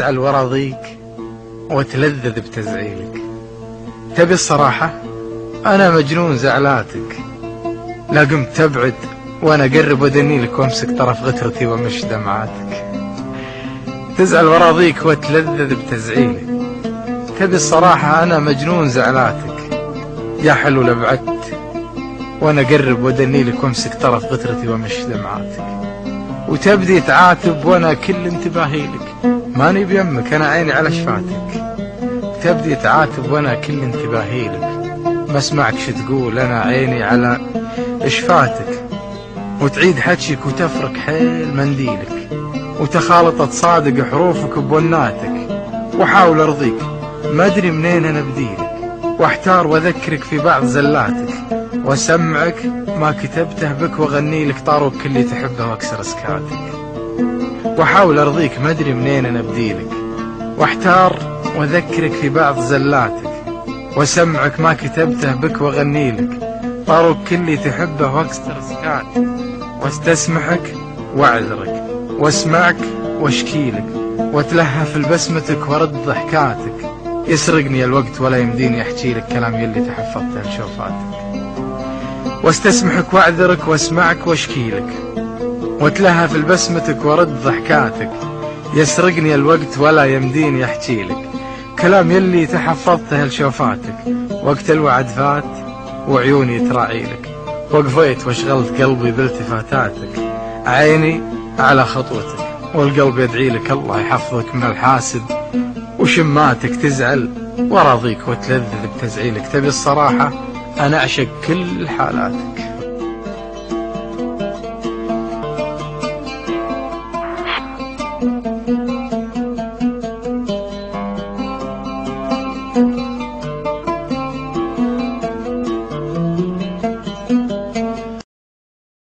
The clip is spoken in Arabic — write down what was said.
تزعل وراضيك وتلذذ بتزعيلك. تبي الصراحة؟ أنا مجنون زعلاتك. لا قمت تبعد وأنا أقرب ودنيلك وأمسك طرف غترتي وأمش دمعاتك تزعل وراضيك وتلذذ بتزعيلك. تبي الصراحة؟ أنا مجنون زعلاتك. يا حلو لبعدت وأنا أقرب ودنيلك وأمسك طرف غترتي وأمش دمعاتك وتبدي تعاتب وأنا كل انتباهي لك. ماني بيمك أنا عيني على شفاتك. تبدي تعاتب وأنا كل انتباهي لك. بسمعك شو تقول أنا عيني على اشفاتك وتعيد حكيك وتفرك حيل منديلك. وتخالط تصادق حروفك بوناتك. واحاول أرضيك. ما أدري منين أنا بديلك وأحتار وأذكرك في بعض زلاتك. وأسمعك ما كتبته بك واغني لك طاروك اللي تحبه وأكسر سكاتك واحاول أرضيك ما أدري منين أنا بديلك واحتار واذكرك في بعض زلاتك واسمعك ما كتبته بك واغني لك. طاروك كلي تحبه واكسر سكاتك واستسمحك واعذرك واسمعك واشكي لك واتلهف لبسمتك ورد ضحكاتك. يسرقني الوقت ولا يمديني أحكي لك كلام يلي تحفظته لشوفاتك. واستسمحك وأعذرك واسمعك واشكي لك واتلهف لبسمتك ورد ضحكاتك. يسرقني الوقت ولا يمديني أحكي لك. كلام يلي تحفظته لشوفاتك. وقت الوعد فات وعيوني تراعي لك. وقفيت واشغلت قلبي بالتفاتاتك. عيني على خطوتك. والقلب يدعي لك الله يحفظك من الحاسد. وشماتك تزعل وراضيك وتلذذ بتزعيلك. تبي الصراحة أنا أعشق كل حالاتك.